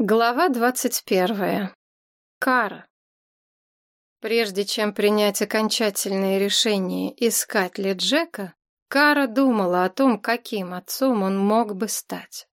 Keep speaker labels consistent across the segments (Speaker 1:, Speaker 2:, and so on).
Speaker 1: Глава двадцать первая. Кара. Прежде чем принять окончательное решение, искать ли Джека, Кара думала о том, каким отцом он мог бы стать.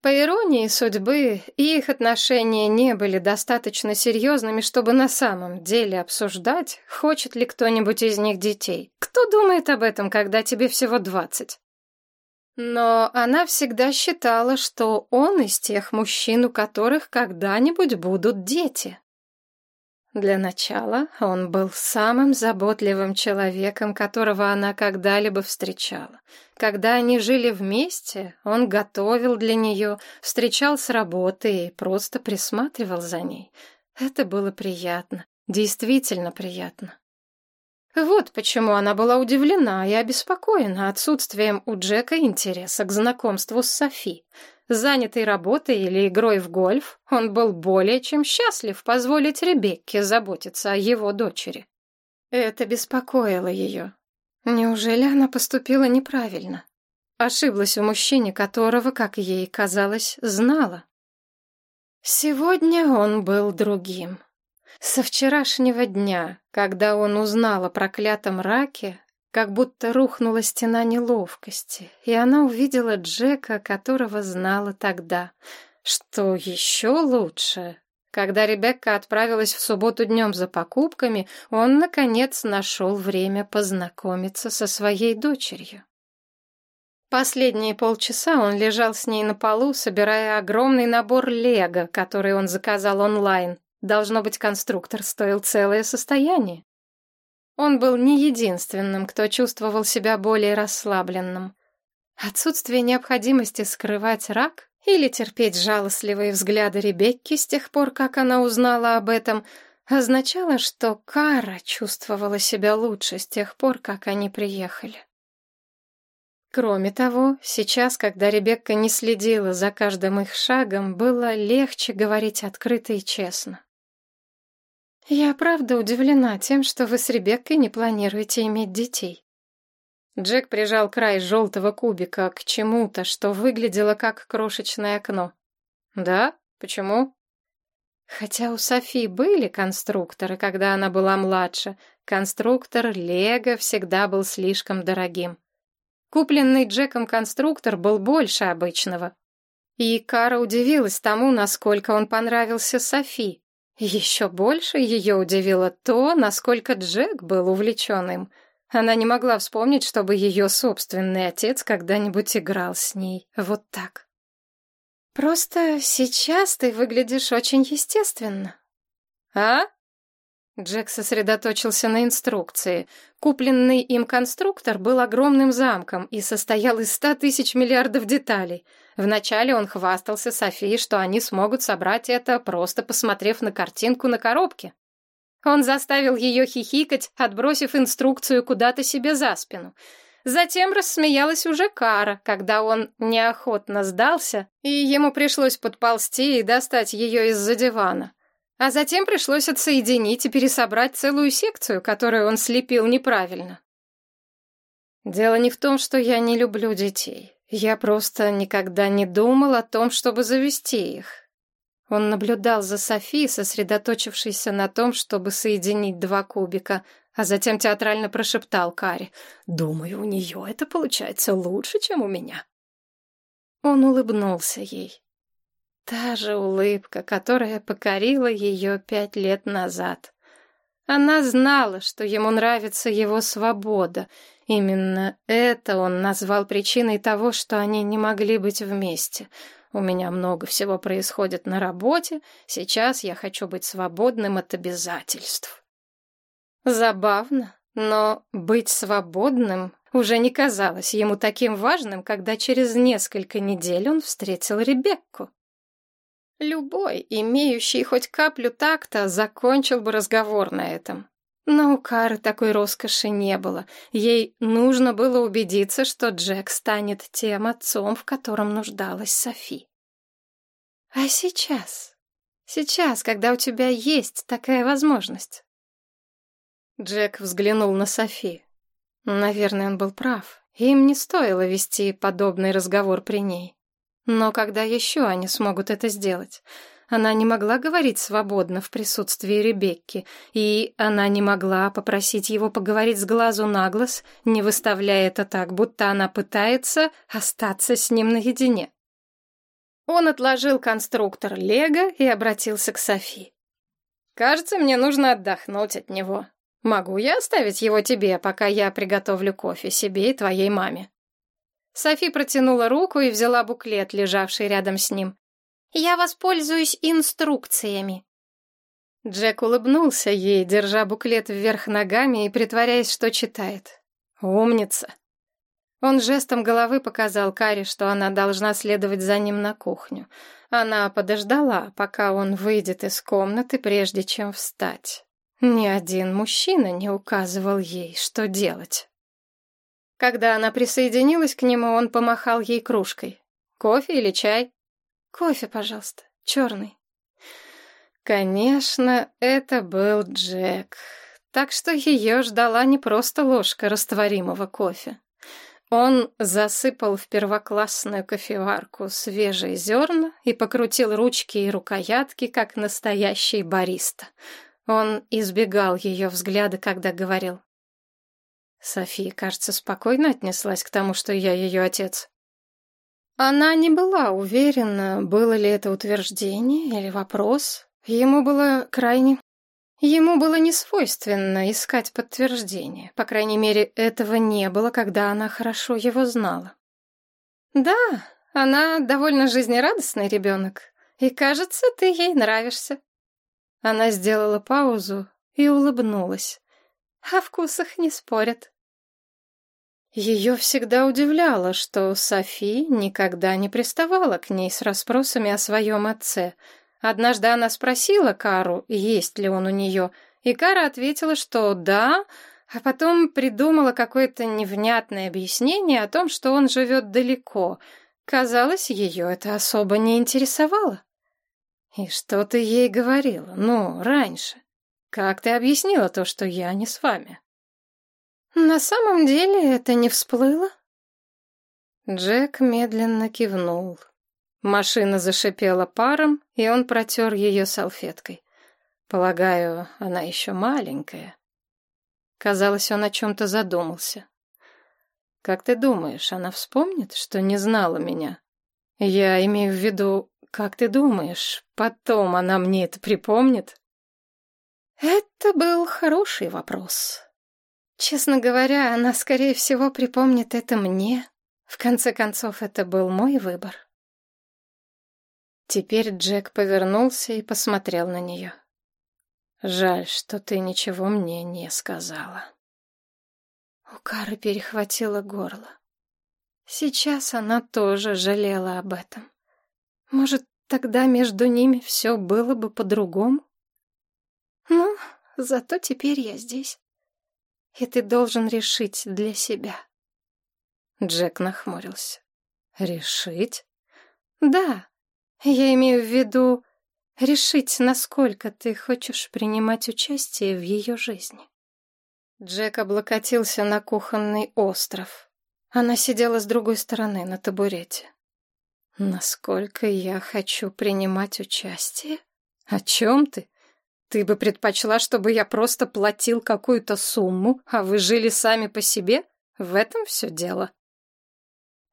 Speaker 1: По иронии судьбы, их отношения не были достаточно серьезными, чтобы на самом деле обсуждать, хочет ли кто-нибудь из них детей. Кто думает об этом, когда тебе всего двадцать? Но она всегда считала, что он из тех мужчин, у которых когда-нибудь будут дети. Для начала он был самым заботливым человеком, которого она когда-либо встречала. Когда они жили вместе, он готовил для нее, встречал с работы и просто присматривал за ней. Это было приятно, действительно приятно. Вот почему она была удивлена и обеспокоена отсутствием у Джека интереса к знакомству с Софи. Занятый работой или игрой в гольф, он был более чем счастлив позволить Ребекке заботиться о его дочери. Это беспокоило ее. Неужели она поступила неправильно? Ошиблась у мужчине, которого, как ей казалось, знала. Сегодня он был другим. Со вчерашнего дня, когда он узнал о проклятом раке, как будто рухнула стена неловкости, и она увидела Джека, которого знала тогда. Что еще лучше? Когда Ребекка отправилась в субботу днем за покупками, он, наконец, нашел время познакомиться со своей дочерью. Последние полчаса он лежал с ней на полу, собирая огромный набор лего, который он заказал онлайн. Должно быть, конструктор стоил целое состояние. Он был не единственным, кто чувствовал себя более расслабленным. Отсутствие необходимости скрывать рак или терпеть жалостливые взгляды Ребекки с тех пор, как она узнала об этом, означало, что Кара чувствовала себя лучше с тех пор, как они приехали. Кроме того, сейчас, когда Ребекка не следила за каждым их шагом, было легче говорить открыто и честно. «Я правда удивлена тем, что вы с Ребеккой не планируете иметь детей». Джек прижал край желтого кубика к чему-то, что выглядело как крошечное окно. «Да? Почему?» Хотя у Софи были конструкторы, когда она была младше, конструктор Лего всегда был слишком дорогим. Купленный Джеком конструктор был больше обычного. И Кара удивилась тому, насколько он понравился Софи. Еще больше ее удивило то, насколько Джек был увлечен им. Она не могла вспомнить, чтобы ее собственный отец когда-нибудь играл с ней вот так. «Просто сейчас ты выглядишь очень естественно». «А?» Джек сосредоточился на инструкции. Купленный им конструктор был огромным замком и состоял из ста тысяч миллиардов деталей. Вначале он хвастался Софии, что они смогут собрать это, просто посмотрев на картинку на коробке. Он заставил ее хихикать, отбросив инструкцию куда-то себе за спину. Затем рассмеялась уже Кара, когда он неохотно сдался, и ему пришлось подползти и достать ее из-за дивана. А затем пришлось отсоединить и пересобрать целую секцию, которую он слепил неправильно. Дело не в том, что я не люблю детей. Я просто никогда не думал о том, чтобы завести их. Он наблюдал за Софи, сосредоточившейся на том, чтобы соединить два кубика, а затем театрально прошептал Кари. «Думаю, у нее это получается лучше, чем у меня». Он улыбнулся ей. Та же улыбка, которая покорила ее пять лет назад. Она знала, что ему нравится его свобода. Именно это он назвал причиной того, что они не могли быть вместе. У меня много всего происходит на работе, сейчас я хочу быть свободным от обязательств. Забавно, но быть свободным уже не казалось ему таким важным, когда через несколько недель он встретил Ребекку. Любой, имеющий хоть каплю такта, закончил бы разговор на этом. Но у Кары такой роскоши не было. Ей нужно было убедиться, что Джек станет тем отцом, в котором нуждалась Софи. А сейчас? Сейчас, когда у тебя есть такая возможность? Джек взглянул на Софи. Наверное, он был прав. Им не стоило вести подобный разговор при ней. Но когда еще они смогут это сделать? Она не могла говорить свободно в присутствии Ребекки, и она не могла попросить его поговорить с глазу на глаз, не выставляя это так, будто она пытается остаться с ним наедине. Он отложил конструктор Лего и обратился к Софи. «Кажется, мне нужно отдохнуть от него. Могу я оставить его тебе, пока я приготовлю кофе себе и твоей маме?» Софи протянула руку и взяла буклет, лежавший рядом с ним. «Я воспользуюсь инструкциями». Джек улыбнулся ей, держа буклет вверх ногами и притворяясь, что читает. «Умница!» Он жестом головы показал Каре, что она должна следовать за ним на кухню. Она подождала, пока он выйдет из комнаты, прежде чем встать. Ни один мужчина не указывал ей, что делать. Когда она присоединилась к нему, он помахал ей кружкой. «Кофе или чай?» «Кофе, пожалуйста, черный». Конечно, это был Джек. Так что ее ждала не просто ложка растворимого кофе. Он засыпал в первоклассную кофеварку свежие зерна и покрутил ручки и рукоятки, как настоящий бариста. Он избегал ее взгляда, когда говорил. София, кажется, спокойно отнеслась к тому, что я ее отец. Она не была уверена, было ли это утверждение или вопрос. Ему было крайне... Ему было не свойственно искать подтверждение. По крайней мере, этого не было, когда она хорошо его знала. Да, она довольно жизнерадостный ребенок, и, кажется, ты ей нравишься. Она сделала паузу и улыбнулась. О вкусах не спорят. Ее всегда удивляло, что Софи никогда не приставала к ней с расспросами о своем отце. Однажды она спросила Кару, есть ли он у нее, и Кара ответила, что да, а потом придумала какое-то невнятное объяснение о том, что он живет далеко. Казалось, ее это особо не интересовало. «И что ты ей говорила? Ну, раньше. Как ты объяснила то, что я не с вами?» На самом деле это не всплыло. Джек медленно кивнул. Машина зашипела паром, и он протер ее салфеткой. Полагаю, она еще маленькая. Казалось, он о чем-то задумался. Как ты думаешь, она вспомнит, что не знала меня? Я имею в виду, как ты думаешь, потом она мне это припомнит? Это был хороший вопрос. Честно говоря, она, скорее всего, припомнит это мне. В конце концов, это был мой выбор. Теперь Джек повернулся и посмотрел на нее. «Жаль, что ты ничего мне не сказала». У Кары перехватило горло. Сейчас она тоже жалела об этом. Может, тогда между ними все было бы по-другому? Ну, зато теперь я здесь и ты должен решить для себя. Джек нахмурился. Решить? Да, я имею в виду решить, насколько ты хочешь принимать участие в ее жизни. Джек облокотился на кухонный остров. Она сидела с другой стороны на табурете. Насколько я хочу принимать участие? О чем ты? Ты бы предпочла, чтобы я просто платил какую-то сумму, а вы жили сами по себе? В этом все дело.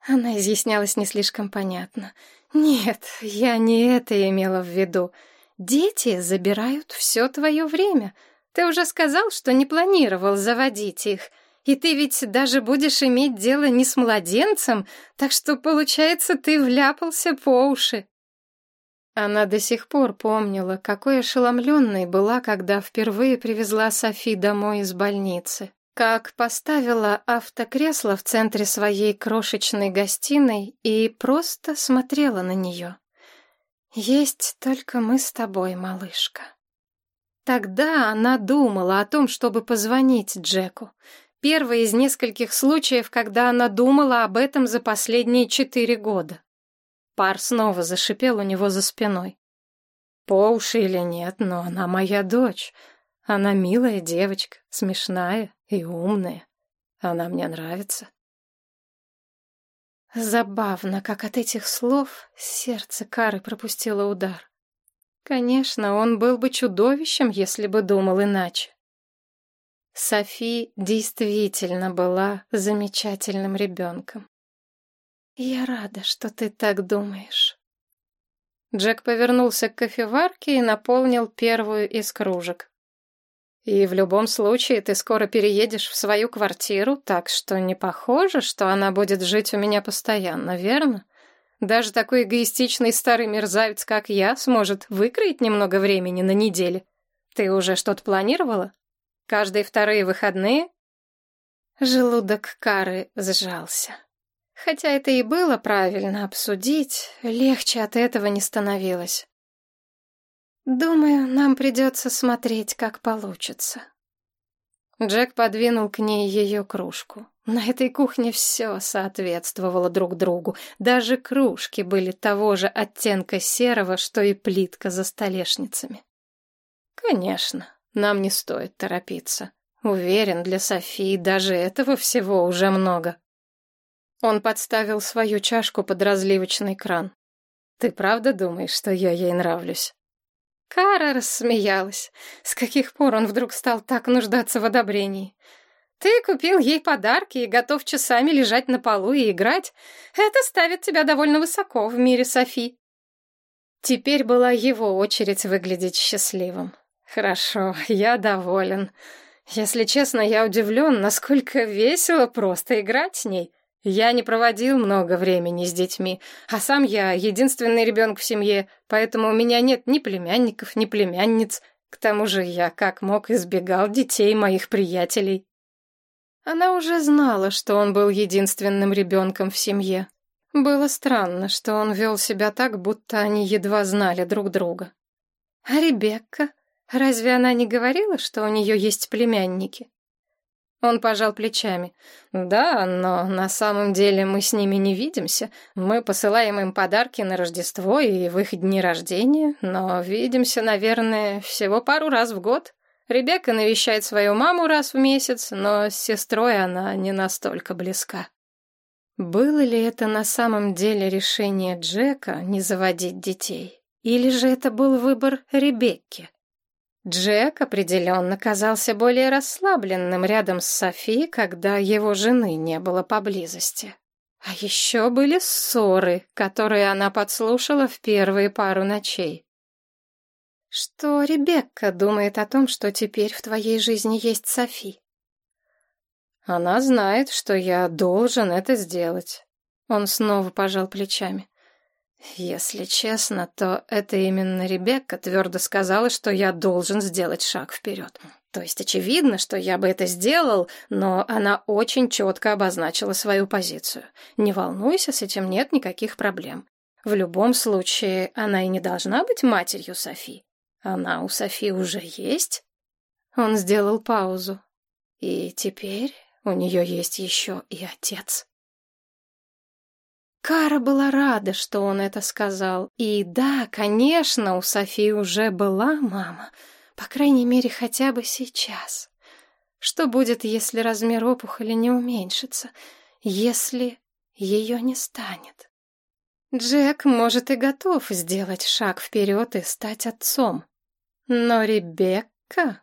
Speaker 1: Она изъяснялась не слишком понятно. Нет, я не это имела в виду. Дети забирают все твое время. Ты уже сказал, что не планировал заводить их. И ты ведь даже будешь иметь дело не с младенцем, так что, получается, ты вляпался по уши. Она до сих пор помнила, какой ошеломленной была, когда впервые привезла Софи домой из больницы. Как поставила автокресло в центре своей крошечной гостиной и просто смотрела на нее. «Есть только мы с тобой, малышка». Тогда она думала о том, чтобы позвонить Джеку. Первый из нескольких случаев, когда она думала об этом за последние четыре года. Пар снова зашипел у него за спиной. По уши или нет, но она моя дочь. Она милая девочка, смешная и умная. Она мне нравится. Забавно, как от этих слов сердце Кары пропустило удар. Конечно, он был бы чудовищем, если бы думал иначе. Софи действительно была замечательным ребенком. «Я рада, что ты так думаешь». Джек повернулся к кофеварке и наполнил первую из кружек. И в любом случае ты скоро переедешь в свою квартиру, так что не похоже, что она будет жить у меня постоянно, верно? Даже такой эгоистичный старый мерзавец, как я, сможет выкроить немного времени на неделе. Ты уже что-то планировала? Каждые вторые выходные? Желудок Кары сжался. Хотя это и было правильно обсудить, легче от этого не становилось. Думаю, нам придется смотреть, как получится. Джек подвинул к ней ее кружку. На этой кухне все соответствовало друг другу. Даже кружки были того же оттенка серого, что и плитка за столешницами. Конечно, нам не стоит торопиться. Уверен, для Софии даже этого всего уже много. Он подставил свою чашку под разливочный кран. Ты правда думаешь, что я ей нравлюсь? Кара рассмеялась. С каких пор он вдруг стал так нуждаться в одобрении? Ты купил ей подарки и готов часами лежать на полу и играть. Это ставит тебя довольно высоко в мире Софи. Теперь была его очередь выглядеть счастливым. Хорошо, я доволен. Если честно, я удивлен, насколько весело просто играть с ней. Я не проводил много времени с детьми, а сам я единственный ребенок в семье, поэтому у меня нет ни племянников, ни племянниц. К тому же я как мог избегал детей моих приятелей. Она уже знала, что он был единственным ребенком в семье. Было странно, что он вел себя так, будто они едва знали друг друга. А Ребекка? Разве она не говорила, что у нее есть племянники? Он пожал плечами. «Да, но на самом деле мы с ними не видимся. Мы посылаем им подарки на Рождество и в их дни рождения, но видимся, наверное, всего пару раз в год. Ребекка навещает свою маму раз в месяц, но с сестрой она не настолько близка». Было ли это на самом деле решение Джека не заводить детей? Или же это был выбор Ребекки? Джек определенно казался более расслабленным рядом с Софи, когда его жены не было поблизости. А еще были ссоры, которые она подслушала в первые пару ночей. Что Ребекка думает о том, что теперь в твоей жизни есть Софи? Она знает, что я должен это сделать. Он снова пожал плечами. Если честно, то это именно Ребекка твердо сказала, что я должен сделать шаг вперед. То есть очевидно, что я бы это сделал, но она очень четко обозначила свою позицию. Не волнуйся, с этим нет никаких проблем. В любом случае, она и не должна быть матерью Софи. Она у Софи уже есть. Он сделал паузу. И теперь у нее есть еще и отец. Кара была рада, что он это сказал. И да, конечно, у Софии уже была мама. По крайней мере, хотя бы сейчас. Что будет, если размер опухоли не уменьшится? Если ее не станет? Джек, может, и готов сделать шаг вперед и стать отцом. Но Ребекка